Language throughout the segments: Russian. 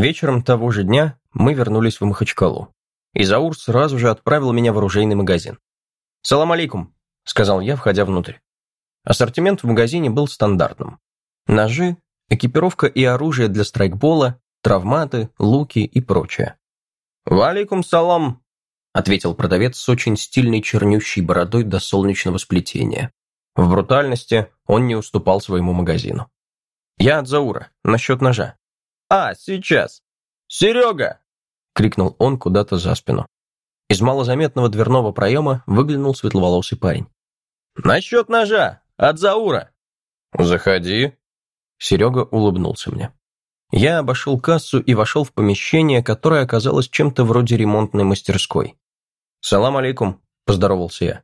Вечером того же дня мы вернулись в Махачкалу. И Заур сразу же отправил меня в оружейный магазин. «Салам алейкум», — сказал я, входя внутрь. Ассортимент в магазине был стандартным. Ножи, экипировка и оружие для страйкбола, травматы, луки и прочее. «Валейкум салам», — ответил продавец с очень стильной чернющей бородой до солнечного сплетения. В брутальности он не уступал своему магазину. «Я от Заура, насчет ножа». «А, сейчас! Серега!» — крикнул он куда-то за спину. Из малозаметного дверного проема выглянул светловолосый парень. «Насчет ножа! От Заура!» «Заходи!» Серега улыбнулся мне. Я обошел кассу и вошел в помещение, которое оказалось чем-то вроде ремонтной мастерской. «Салам алейкум», – поздоровался я.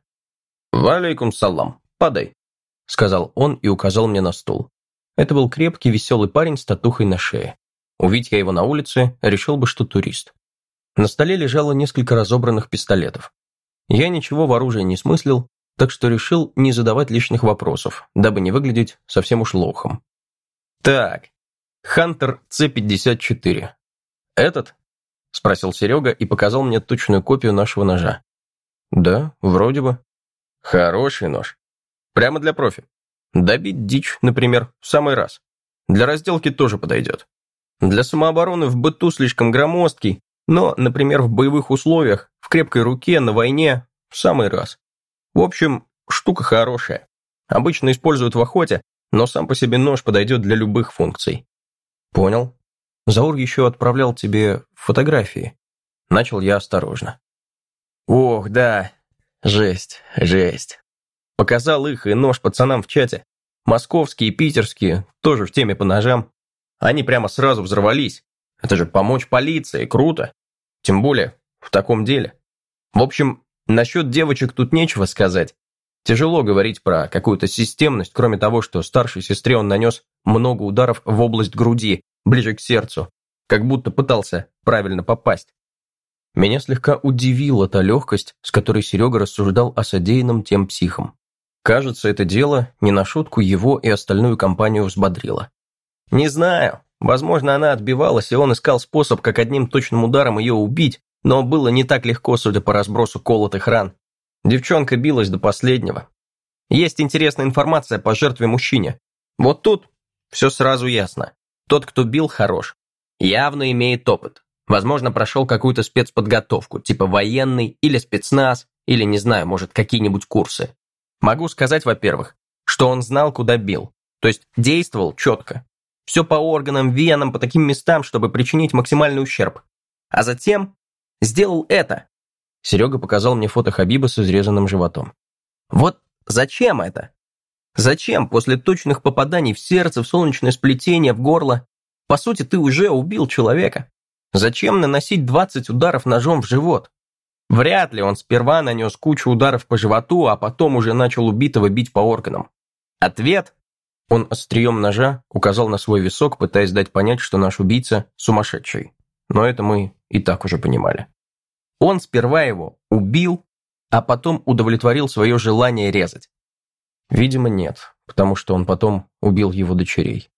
«Валейкум салам, подай», – сказал он и указал мне на стул. Это был крепкий, веселый парень с татухой на шее. Увидь я его на улице, решил бы, что турист. На столе лежало несколько разобранных пистолетов. Я ничего в оружии не смыслил, так что решил не задавать лишних вопросов, дабы не выглядеть совсем уж лохом. «Так, Хантер С-54. Этот?» – спросил Серега и показал мне точную копию нашего ножа. «Да, вроде бы». «Хороший нож. Прямо для профи. Добить дичь, например, в самый раз. Для разделки тоже подойдет. Для самообороны в быту слишком громоздкий, но, например, в боевых условиях, в крепкой руке, на войне, в самый раз. В общем, штука хорошая. Обычно используют в охоте, но сам по себе нож подойдет для любых функций. Понял. Заур еще отправлял тебе фотографии. Начал я осторожно. Ох, да. Жесть, жесть. Показал их и нож пацанам в чате. Московские питерские, тоже в теме по ножам. Они прямо сразу взорвались. Это же помочь полиции, круто. Тем более, в таком деле. В общем, насчет девочек тут нечего сказать. Тяжело говорить про какую-то системность, кроме того, что старшей сестре он нанес много ударов в область груди, ближе к сердцу, как будто пытался правильно попасть. Меня слегка удивила та легкость, с которой Серега рассуждал о содеянном тем психом. Кажется, это дело не на шутку его и остальную компанию взбодрило. Не знаю, Возможно, она отбивалась, и он искал способ, как одним точным ударом ее убить, но было не так легко, судя по разбросу колотых ран. Девчонка билась до последнего. Есть интересная информация по жертве мужчине. Вот тут все сразу ясно. Тот, кто бил, хорош. Явно имеет опыт. Возможно, прошел какую-то спецподготовку, типа военный или спецназ, или, не знаю, может, какие-нибудь курсы. Могу сказать, во-первых, что он знал, куда бил. То есть действовал четко. Все по органам, венам, по таким местам, чтобы причинить максимальный ущерб. А затем сделал это. Серега показал мне фото Хабиба с изрезанным животом. Вот зачем это? Зачем после точных попаданий в сердце, в солнечное сплетение, в горло? По сути, ты уже убил человека. Зачем наносить 20 ударов ножом в живот? Вряд ли он сперва нанес кучу ударов по животу, а потом уже начал убитого бить по органам. Ответ он острием ножа указал на свой висок, пытаясь дать понять, что наш убийца сумасшедший. Но это мы и так уже понимали. Он сперва его убил, а потом удовлетворил свое желание резать. Видимо, нет, потому что он потом убил его дочерей.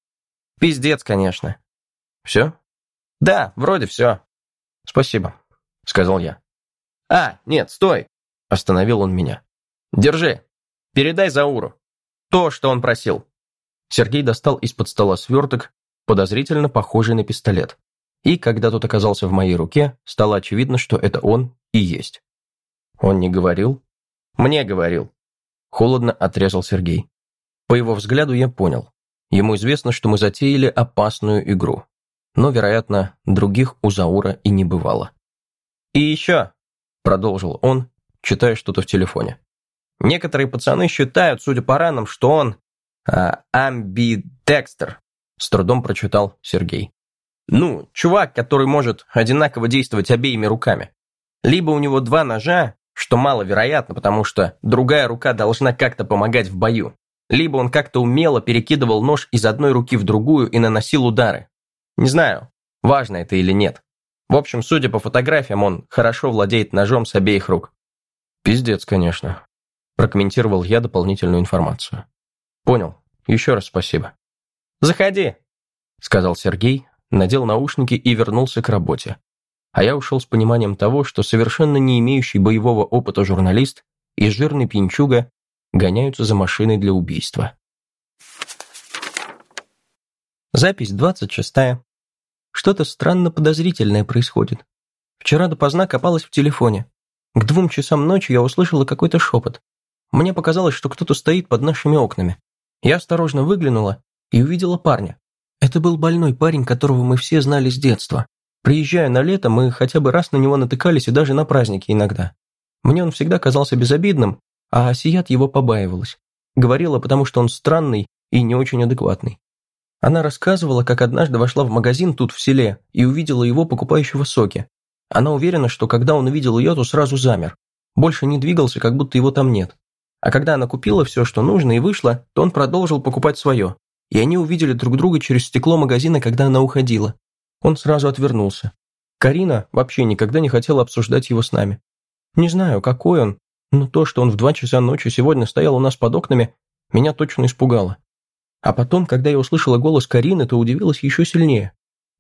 Пиздец, конечно. Все? Да, вроде все. Спасибо, сказал я. А, нет, стой, остановил он меня. Держи, передай Зауру. То, что он просил. Сергей достал из-под стола сверток, подозрительно похожий на пистолет. И, когда тот оказался в моей руке, стало очевидно, что это он и есть. Он не говорил? Мне говорил. Холодно отрезал Сергей. По его взгляду я понял. Ему известно, что мы затеяли опасную игру. Но, вероятно, других у Заура и не бывало. «И еще», — продолжил он, читая что-то в телефоне. «Некоторые пацаны считают, судя по ранам, что он амбидекстер, с трудом прочитал Сергей. Ну, чувак, который может одинаково действовать обеими руками. Либо у него два ножа, что маловероятно, потому что другая рука должна как-то помогать в бою. Либо он как-то умело перекидывал нож из одной руки в другую и наносил удары. Не знаю, важно это или нет. В общем, судя по фотографиям, он хорошо владеет ножом с обеих рук. Пиздец, конечно. Прокомментировал я дополнительную информацию. Понял. Еще раз спасибо. Заходи, сказал Сергей, надел наушники и вернулся к работе. А я ушел с пониманием того, что совершенно не имеющий боевого опыта журналист и жирный пьянчуга гоняются за машиной для убийства. Запись двадцать шестая. Что-то странно подозрительное происходит. Вчера допоздна копалась в телефоне. К двум часам ночи я услышала какой-то шепот. Мне показалось, что кто-то стоит под нашими окнами. Я осторожно выглянула и увидела парня. Это был больной парень, которого мы все знали с детства. Приезжая на лето, мы хотя бы раз на него натыкались и даже на праздники иногда. Мне он всегда казался безобидным, а Асият его побаивалась. Говорила, потому что он странный и не очень адекватный. Она рассказывала, как однажды вошла в магазин тут в селе и увидела его покупающего соки. Она уверена, что когда он увидел ее, то сразу замер. Больше не двигался, как будто его там нет. А когда она купила все, что нужно, и вышла, то он продолжил покупать свое. И они увидели друг друга через стекло магазина, когда она уходила. Он сразу отвернулся. Карина вообще никогда не хотела обсуждать его с нами. Не знаю, какой он, но то, что он в два часа ночи сегодня стоял у нас под окнами, меня точно испугало. А потом, когда я услышала голос Карины, то удивилась еще сильнее.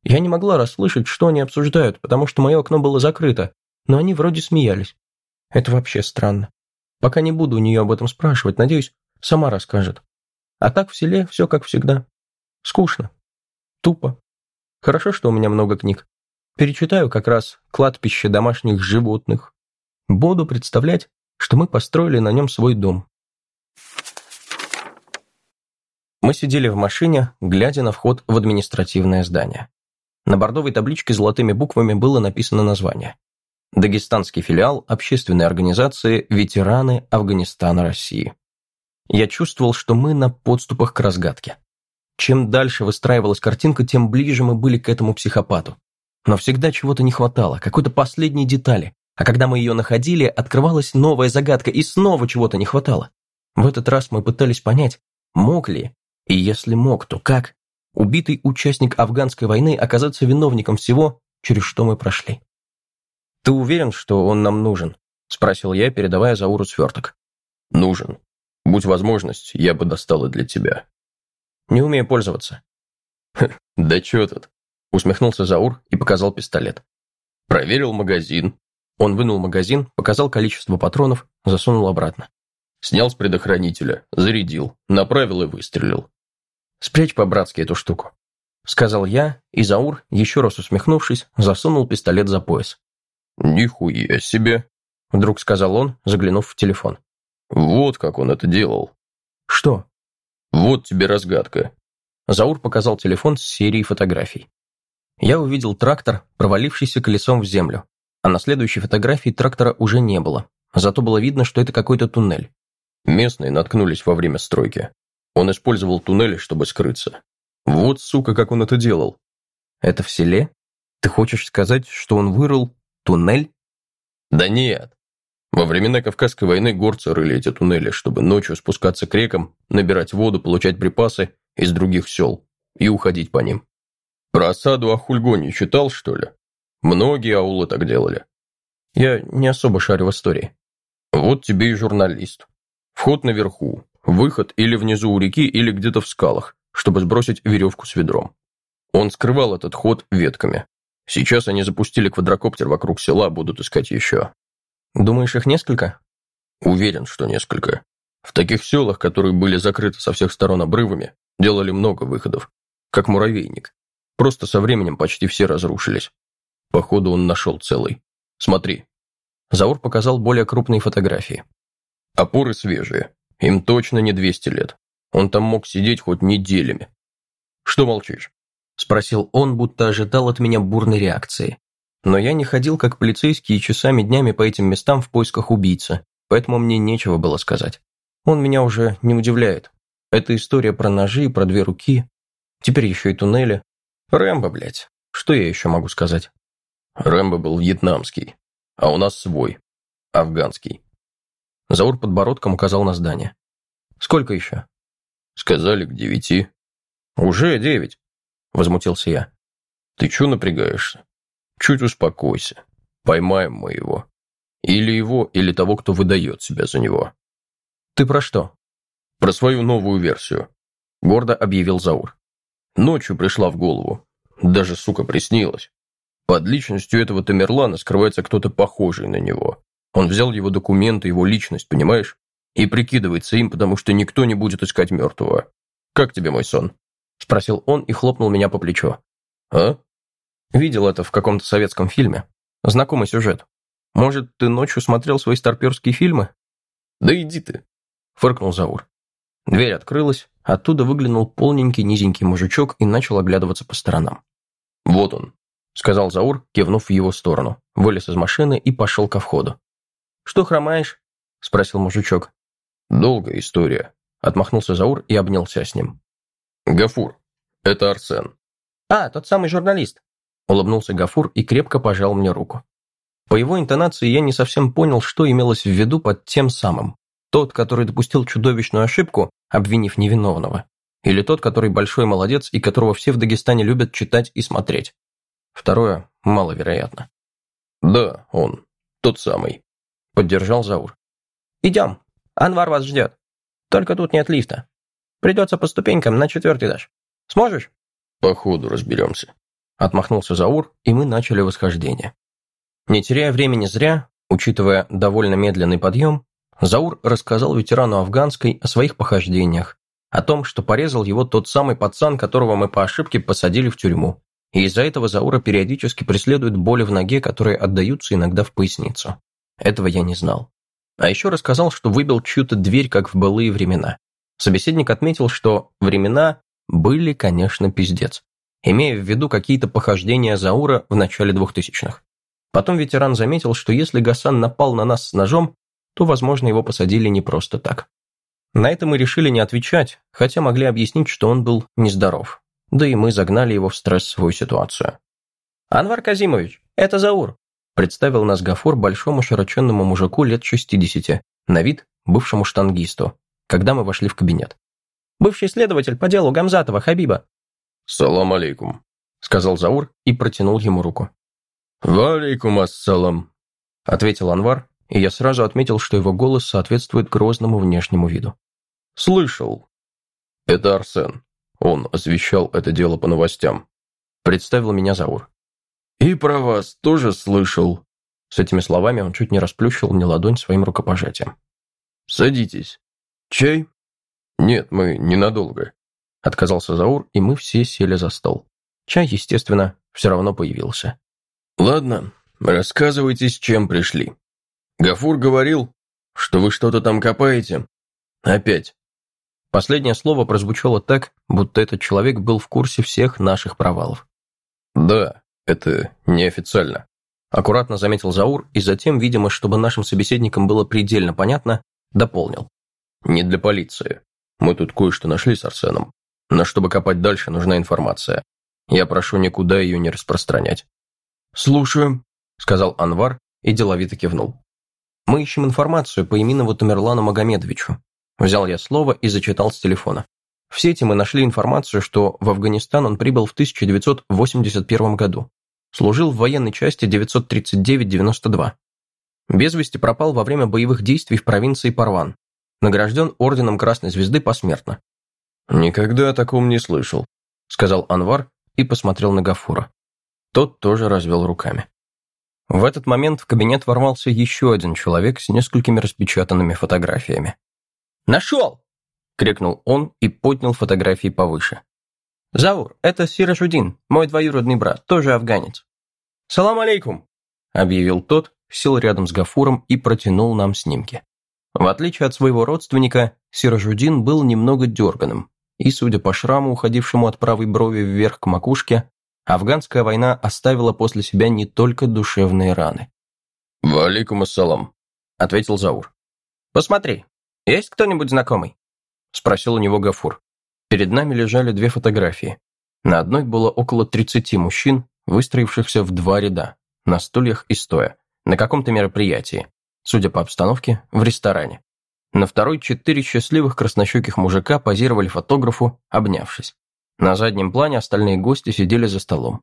Я не могла расслышать, что они обсуждают, потому что мое окно было закрыто, но они вроде смеялись. Это вообще странно. Пока не буду у нее об этом спрашивать, надеюсь, сама расскажет. А так в селе все как всегда. Скучно. Тупо. Хорошо, что у меня много книг. Перечитаю как раз кладбище домашних животных. Буду представлять, что мы построили на нем свой дом. Мы сидели в машине, глядя на вход в административное здание. На бордовой табличке золотыми буквами было написано название. Дагестанский филиал общественной организации «Ветераны Афганистана России». Я чувствовал, что мы на подступах к разгадке. Чем дальше выстраивалась картинка, тем ближе мы были к этому психопату. Но всегда чего-то не хватало, какой-то последней детали. А когда мы ее находили, открывалась новая загадка, и снова чего-то не хватало. В этот раз мы пытались понять, мог ли, и если мог, то как, убитый участник афганской войны оказаться виновником всего, через что мы прошли. «Ты уверен, что он нам нужен?» – спросил я, передавая Зауру сверток. «Нужен. Будь возможность, я бы достал и для тебя». «Не умею пользоваться». «Да чё тут?» – усмехнулся Заур и показал пистолет. «Проверил магазин». Он вынул магазин, показал количество патронов, засунул обратно. Снял с предохранителя, зарядил, направил и выстрелил. «Спрячь по-братски эту штуку», — сказал я, и Заур, еще раз усмехнувшись, засунул пистолет за пояс. «Нихуя себе!» — вдруг сказал он, заглянув в телефон. «Вот как он это делал». «Что?» «Вот тебе разгадка». Заур показал телефон с серией фотографий. Я увидел трактор, провалившийся колесом в землю, а на следующей фотографии трактора уже не было, зато было видно, что это какой-то туннель. Местные наткнулись во время стройки. Он использовал туннели, чтобы скрыться. Вот, сука, как он это делал. Это в селе? Ты хочешь сказать, что он вырыл Туннель? Да нет. Во времена Кавказской войны горцы рыли эти туннели, чтобы ночью спускаться к рекам, набирать воду, получать припасы из других сел и уходить по ним. Про осаду Ахульго не читал, что ли? Многие аулы так делали. Я не особо шарю в истории. Вот тебе и журналист. Вход наверху, выход или внизу у реки, или где-то в скалах, чтобы сбросить веревку с ведром. Он скрывал этот ход ветками, Сейчас они запустили квадрокоптер вокруг села, будут искать еще. Думаешь, их несколько? Уверен, что несколько. В таких селах, которые были закрыты со всех сторон обрывами, делали много выходов. Как муравейник. Просто со временем почти все разрушились. Походу, он нашел целый. Смотри. Заур показал более крупные фотографии. Опоры свежие. Им точно не 200 лет. Он там мог сидеть хоть неделями. Что молчишь? Спросил он, будто ожидал от меня бурной реакции. Но я не ходил как полицейский часами днями по этим местам в поисках убийцы, поэтому мне нечего было сказать. Он меня уже не удивляет. Это история про ножи, про две руки. Теперь еще и туннели. Рэмбо, блядь. Что я еще могу сказать? Рэмбо был вьетнамский, а у нас свой. Афганский. Заур подбородком указал на здание. Сколько еще? Сказали к девяти. Уже девять. – возмутился я. «Ты чё напрягаешься? Чуть успокойся. Поймаем мы его. Или его, или того, кто выдает себя за него». «Ты про что?» «Про свою новую версию», – гордо объявил Заур. «Ночью пришла в голову. даже, сука, приснилось. Под личностью этого Тамерлана скрывается кто-то похожий на него. Он взял его документы, его личность, понимаешь? И прикидывается им, потому что никто не будет искать мертвого. Как тебе мой сон?» Спросил он и хлопнул меня по плечу. «А?» Видел это в каком-то советском фильме. Знакомый сюжет. Может, ты ночью смотрел свои старперские фильмы? Да иди ты, фыркнул Заур. Дверь открылась, оттуда выглянул полненький низенький мужичок и начал оглядываться по сторонам. «Вот он», — сказал Заур, кивнув в его сторону, вылез из машины и пошел ко входу. «Что хромаешь?» — спросил мужичок. «Долгая история», — отмахнулся Заур и обнялся с ним. «Гафур, это Арсен». «А, тот самый журналист», — улыбнулся Гафур и крепко пожал мне руку. По его интонации я не совсем понял, что имелось в виду под тем самым. Тот, который допустил чудовищную ошибку, обвинив невиновного. Или тот, который большой молодец и которого все в Дагестане любят читать и смотреть. Второе маловероятно. «Да, он. Тот самый», — поддержал Заур. «Идем. Анвар вас ждет. Только тут нет лифта. Придется по ступенькам на четвертый этаж. Сможешь?» «По ходу разберемся», — отмахнулся Заур, и мы начали восхождение. Не теряя времени зря, учитывая довольно медленный подъем, Заур рассказал ветерану афганской о своих похождениях, о том, что порезал его тот самый пацан, которого мы по ошибке посадили в тюрьму, и из-за этого Заура периодически преследуют боли в ноге, которые отдаются иногда в поясницу. Этого я не знал. А еще рассказал, что выбил чью-то дверь, как в былые времена. Собеседник отметил, что времена были, конечно, пиздец, имея в виду какие-то похождения Заура в начале двухтысячных. Потом ветеран заметил, что если Гасан напал на нас с ножом, то, возможно, его посадили не просто так. На это мы решили не отвечать, хотя могли объяснить, что он был нездоров. Да и мы загнали его в стрессовую ситуацию. «Анвар Казимович, это Заур», представил нас Гафур большому широченному мужику лет 60, на вид бывшему штангисту, когда мы вошли в кабинет. «Бывший следователь по делу Гамзатова Хабиба». «Салам алейкум», — сказал Заур и протянул ему руку. «Валейкум ассалам», — ответил Анвар, и я сразу отметил, что его голос соответствует грозному внешнему виду. «Слышал. Это Арсен. Он освещал это дело по новостям», — представил меня Заур. «И про вас тоже слышал». С этими словами он чуть не расплющил мне ладонь своим рукопожатием. «Садитесь. Чай?» «Нет, мы ненадолго», — отказался Заур, и мы все сели за стол. Чай, естественно, все равно появился. «Ладно, рассказывайте, с чем пришли. Гафур говорил, что вы что-то там копаете. Опять». Последнее слово прозвучало так, будто этот человек был в курсе всех наших провалов. «Да, это неофициально», – аккуратно заметил Заур, и затем, видимо, чтобы нашим собеседникам было предельно понятно, дополнил. «Не для полиции. Мы тут кое-что нашли с Арсеном. Но чтобы копать дальше, нужна информация. Я прошу никуда ее не распространять. «Слушаю», — сказал Анвар и деловито кивнул. «Мы ищем информацию по Иминову Тамерлану Магомедовичу». Взял я слово и зачитал с телефона. В сети мы нашли информацию, что в Афганистан он прибыл в 1981 году. Служил в военной части 939-92. Без вести пропал во время боевых действий в провинции Парван. Награжден орденом Красной Звезды посмертно. «Никогда о таком не слышал», — сказал Анвар и посмотрел на Гафура. Тот тоже развел руками. В этот момент в кабинет ворвался еще один человек с несколькими распечатанными фотографиями. «Нашел!» — крикнул он и поднял фотографии повыше. «Заур, это Сиражудин, мой двоюродный брат, тоже афганец». «Салам алейкум!» — объявил тот, сел рядом с Гафуром и протянул нам снимки. В отличие от своего родственника, Сиражудин был немного дерганым, и, судя по шраму, уходившему от правой брови вверх к макушке, Афганская война оставила после себя не только душевные раны. «Валикум ассалам», — ответил Заур. «Посмотри, есть кто-нибудь знакомый?» — спросил у него Гафур. Перед нами лежали две фотографии. На одной было около 30 мужчин, выстроившихся в два ряда, на стульях и стоя, на каком-то мероприятии, судя по обстановке, в ресторане. На второй четыре счастливых краснощеких мужика позировали фотографу, обнявшись. На заднем плане остальные гости сидели за столом.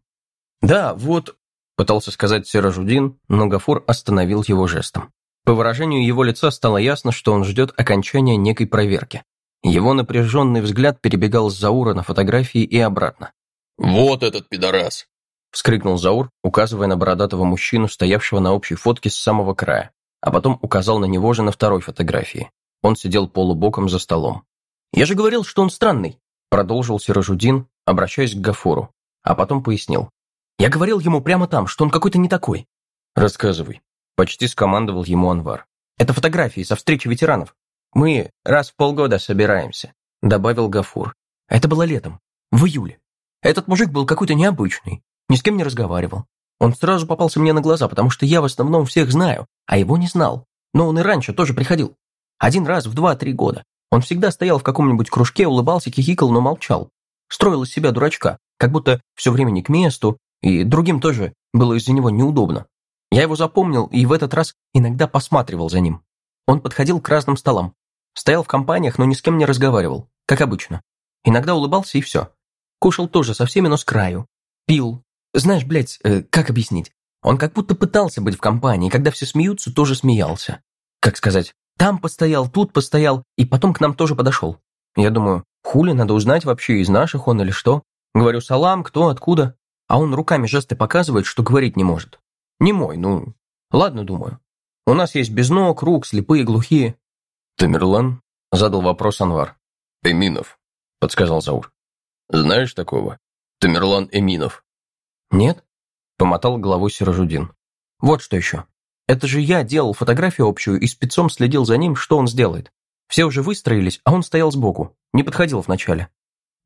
«Да, вот...» – пытался сказать Сиражудин, но Гафур остановил его жестом. По выражению его лица стало ясно, что он ждет окончания некой проверки. Его напряженный взгляд перебегал с Заура на фотографии и обратно. «Вот этот пидорас!» — вскрикнул Заур, указывая на бородатого мужчину, стоявшего на общей фотке с самого края, а потом указал на него же на второй фотографии. Он сидел полубоком за столом. «Я же говорил, что он странный!» — продолжил Сиражудин, обращаясь к Гафору, а потом пояснил. «Я говорил ему прямо там, что он какой-то не такой». «Рассказывай», — почти скомандовал ему Анвар. «Это фотографии со встречи ветеранов. Мы раз в полгода собираемся», — добавил Гафур. «Это было летом, в июле. Этот мужик был какой-то необычный, ни с кем не разговаривал. Он сразу попался мне на глаза, потому что я в основном всех знаю, а его не знал. Но он и раньше тоже приходил. Один раз в два-три года. Он всегда стоял в каком-нибудь кружке, улыбался, хихикал, но молчал. Строил из себя дурачка, как будто все время не к месту, и другим тоже было из-за него неудобно. Я его запомнил и в этот раз иногда посматривал за ним. Он подходил к разным столам. Стоял в компаниях, но ни с кем не разговаривал, как обычно. Иногда улыбался и все. Кушал тоже со всеми, но с краю. Пил. Знаешь, блядь, э, как объяснить? Он как будто пытался быть в компании, когда все смеются, тоже смеялся. Как сказать, там постоял, тут постоял, и потом к нам тоже подошел. Я думаю, хули, надо узнать вообще, из наших он или что. Говорю, салам, кто, откуда. А он руками жесты показывает, что говорить не может. Не мой, ну, ладно, думаю. У нас есть без ног, рук, слепые, глухие. Тамерлан? Задал вопрос Анвар. Эминов, подсказал Заур. Знаешь такого? Тамерлан Эминов. Нет? Помотал головой Сиражудин. Вот что еще. Это же я делал фотографию общую и спецом следил за ним, что он сделает. Все уже выстроились, а он стоял сбоку, не подходил вначале.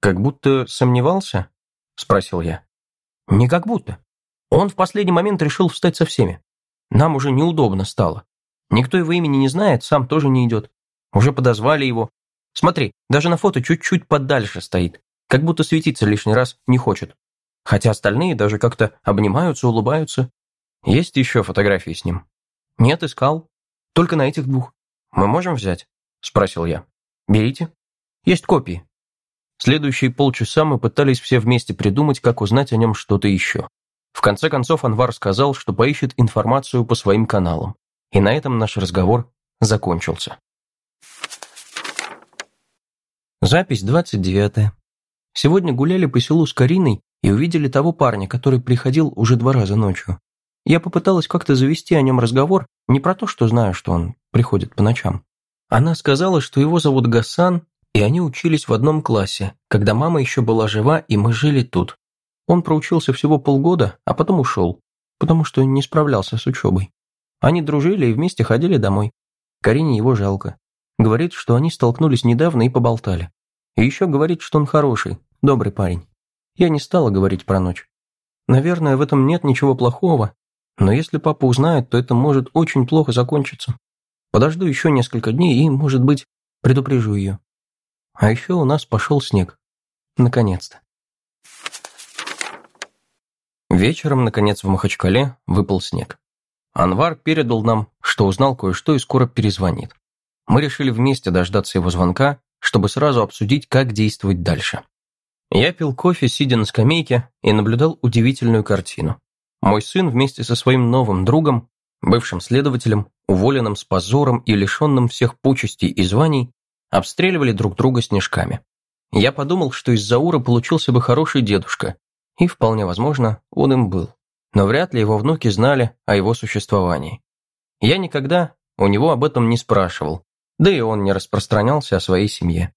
«Как будто сомневался?» – спросил я. «Не как будто. Он в последний момент решил встать со всеми. Нам уже неудобно стало. Никто его имени не знает, сам тоже не идет. Уже подозвали его. Смотри, даже на фото чуть-чуть подальше стоит, как будто светиться лишний раз не хочет. Хотя остальные даже как-то обнимаются, улыбаются. Есть еще фотографии с ним?» «Нет, искал. Только на этих двух. Мы можем взять?» – спросил я. «Берите. Есть копии». Следующие полчаса мы пытались все вместе придумать, как узнать о нем что-то еще. В конце концов Анвар сказал, что поищет информацию по своим каналам. И на этом наш разговор закончился. Запись 29. Сегодня гуляли по селу с Кариной и увидели того парня, который приходил уже два раза ночью. Я попыталась как-то завести о нем разговор, не про то, что знаю, что он приходит по ночам. Она сказала, что его зовут Гасан, и они учились в одном классе, когда мама еще была жива, и мы жили тут. Он проучился всего полгода, а потом ушел, потому что не справлялся с учебой. Они дружили и вместе ходили домой. Карине его жалко. Говорит, что они столкнулись недавно и поболтали. И еще говорит, что он хороший, добрый парень. Я не стала говорить про ночь. Наверное, в этом нет ничего плохого, но если папа узнает, то это может очень плохо закончиться. Подожду еще несколько дней и, может быть, предупрежу ее. А еще у нас пошел снег. Наконец-то. Вечером, наконец, в Махачкале выпал снег. Анвар передал нам, что узнал кое-что и скоро перезвонит. Мы решили вместе дождаться его звонка, чтобы сразу обсудить, как действовать дальше. Я пил кофе, сидя на скамейке, и наблюдал удивительную картину. Мой сын вместе со своим новым другом, бывшим следователем, уволенным с позором и лишенным всех почестей и званий, обстреливали друг друга снежками. Я подумал, что из Заура получился бы хороший дедушка, и, вполне возможно, он им был. Но вряд ли его внуки знали о его существовании. Я никогда у него об этом не спрашивал, да и он не распространялся о своей семье.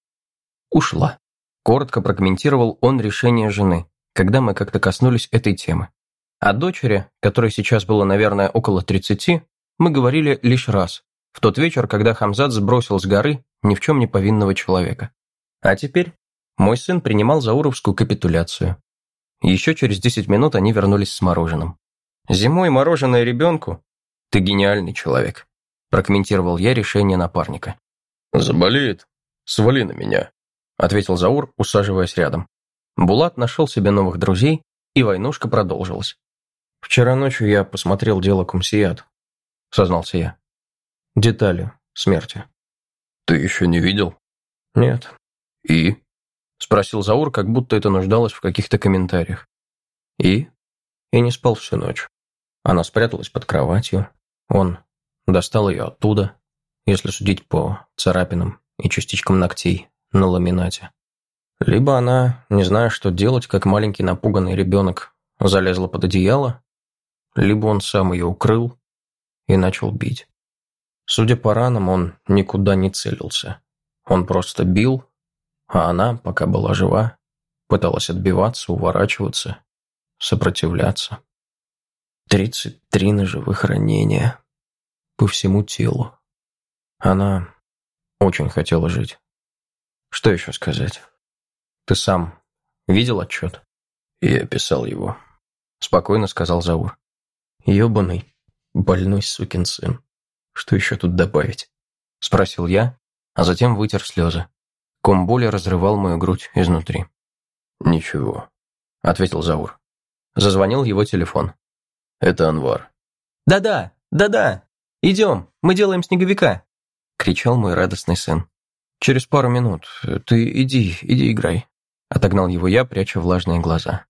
Ушла. Коротко прокомментировал он решение жены, когда мы как-то коснулись этой темы. О дочери, которой сейчас было, наверное, около 30, мы говорили лишь раз, в тот вечер, когда Хамзат сбросил с горы ни в чем не повинного человека. А теперь мой сын принимал зауровскую капитуляцию. Еще через 10 минут они вернулись с мороженым. «Зимой мороженое ребенку? Ты гениальный человек», прокомментировал я решение напарника. «Заболеет? Свали на меня», ответил Заур, усаживаясь рядом. Булат нашел себе новых друзей, и войнушка продолжилась. «Вчера ночью я посмотрел дело Кумсият», — сознался я. «Детали смерти». «Ты еще не видел?» «Нет». «И?» — спросил Заур, как будто это нуждалось в каких-то комментариях. «И?» И не спал всю ночь. Она спряталась под кроватью. Он достал ее оттуда, если судить по царапинам и частичкам ногтей на ламинате. Либо она, не зная, что делать, как маленький напуганный ребенок, залезла под одеяло, либо он сам ее укрыл и начал бить. Судя по ранам, он никуда не целился. Он просто бил, а она, пока была жива, пыталась отбиваться, уворачиваться, сопротивляться. Тридцать три ножевых ранения по всему телу. Она очень хотела жить. Что еще сказать? Ты сам видел отчет? Я писал его. Спокойно сказал Заур. Ёбаный, больной сукин сын. Что еще тут добавить? Спросил я, а затем вытер слезы. Ком боли разрывал мою грудь изнутри. «Ничего», — ответил Заур. Зазвонил его телефон. «Это Анвар». «Да-да, да-да, идем, мы делаем снеговика», — кричал мой радостный сын. «Через пару минут. Ты иди, иди играй», — отогнал его я, пряча влажные глаза.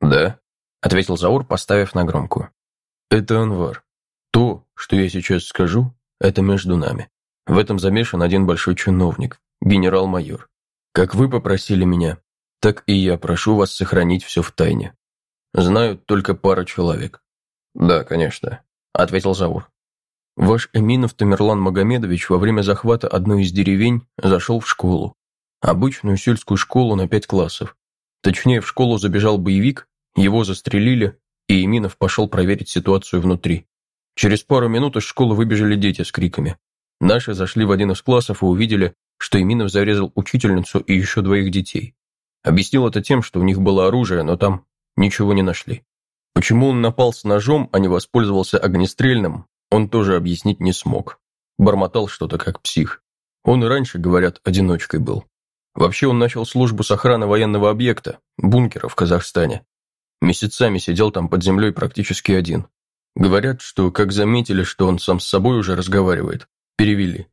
«Да?» — ответил Заур, поставив на громкую. «Это Анвар. То, что я сейчас скажу, это между нами. В этом замешан один большой чиновник, генерал-майор. Как вы попросили меня, так и я прошу вас сохранить все в тайне. Знаю только пара человек». «Да, конечно», — ответил Заур. «Ваш Эминов Тамерлан Магомедович во время захвата одной из деревень зашел в школу. Обычную сельскую школу на пять классов. Точнее, в школу забежал боевик, его застрелили, и Эминов пошел проверить ситуацию внутри. Через пару минут из школы выбежали дети с криками. Наши зашли в один из классов и увидели, что Эминов зарезал учительницу и еще двоих детей. Объяснил это тем, что у них было оружие, но там ничего не нашли. Почему он напал с ножом, а не воспользовался огнестрельным, он тоже объяснить не смог. Бормотал что-то как псих. Он и раньше, говорят, одиночкой был. Вообще он начал службу с охраны военного объекта, бункера в Казахстане. Месяцами сидел там под землей практически один. Говорят, что как заметили, что он сам с собой уже разговаривает, перевели.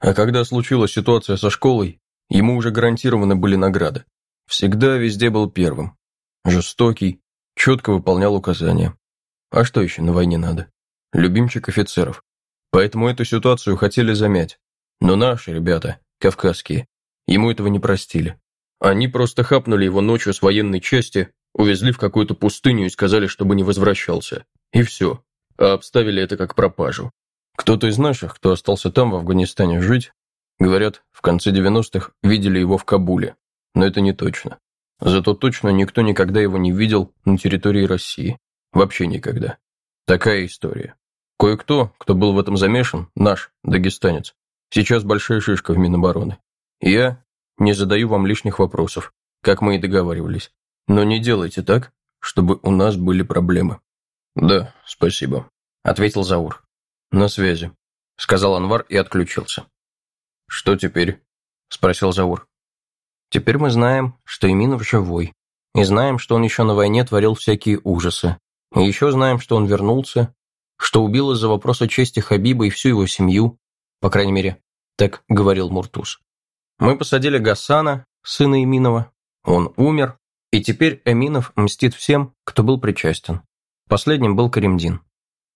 А когда случилась ситуация со школой, ему уже гарантированы были награды. Всегда везде был первым. Жестокий, четко выполнял указания. А что еще на войне надо? Любимчик офицеров. Поэтому эту ситуацию хотели замять. Но наши ребята, кавказские, ему этого не простили. Они просто хапнули его ночью с военной части, увезли в какую-то пустыню и сказали, чтобы не возвращался. И все. А обставили это как пропажу. Кто-то из наших, кто остался там, в Афганистане, жить, говорят, в конце 90-х видели его в Кабуле. Но это не точно. Зато точно никто никогда его не видел на территории России. Вообще никогда. Такая история. Кое-кто, кто был в этом замешан, наш, дагестанец, сейчас большая шишка в Минобороны. Я не задаю вам лишних вопросов, как мы и договаривались. Но не делайте так, чтобы у нас были проблемы. Да, спасибо, ответил Заур. На связи, сказал Анвар и отключился. Что теперь? спросил Заур. Теперь мы знаем, что Иминов живой. И знаем, что он еще на войне творил всякие ужасы. И еще знаем, что он вернулся, что убил из-за вопроса чести Хабиба и всю его семью. По крайней мере, так говорил Муртуз. Мы посадили Гасана, сына Иминова. Он умер, и теперь Эминов мстит всем, кто был причастен. Последним был Каримдин.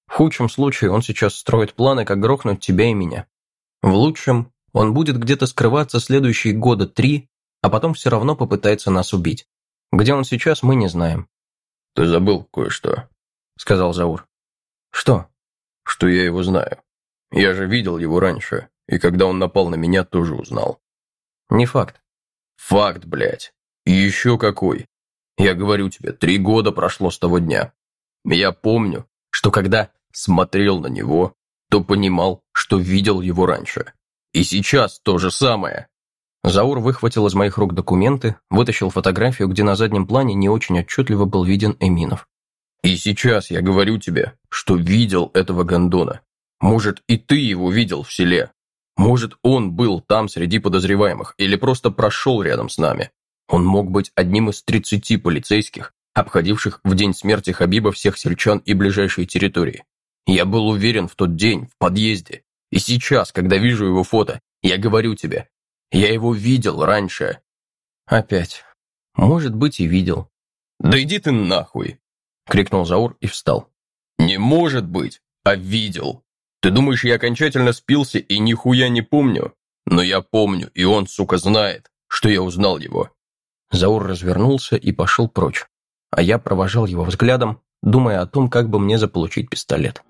В худшем случае он сейчас строит планы, как грохнуть тебя и меня. В лучшем он будет где-то скрываться следующие года три, а потом все равно попытается нас убить. Где он сейчас, мы не знаем. «Ты забыл кое-что», — сказал Заур. «Что?» «Что я его знаю. Я же видел его раньше, и когда он напал на меня, тоже узнал». «Не факт». «Факт, блядь. Еще какой. Я говорю тебе, три года прошло с того дня. Я помню, что когда смотрел на него, то понимал, что видел его раньше. И сейчас то же самое. Заур выхватил из моих рук документы, вытащил фотографию, где на заднем плане не очень отчетливо был виден Эминов. «И сейчас я говорю тебе, что видел этого гондона. Может, и ты его видел в селе. Может, он был там среди подозреваемых или просто прошел рядом с нами. Он мог быть одним из 30 полицейских, обходивших в день смерти Хабиба всех сельчан и ближайшие территории. Я был уверен в тот день, в подъезде. И сейчас, когда вижу его фото, я говорю тебе, я его видел раньше. Опять. Может быть, и видел. «Да иди ты нахуй!» — крикнул Заур и встал. «Не может быть, а видел. Ты думаешь, я окончательно спился и нихуя не помню? Но я помню, и он, сука, знает, что я узнал его. Заур развернулся и пошел прочь, а я провожал его взглядом, думая о том, как бы мне заполучить пистолет.